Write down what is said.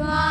Wow.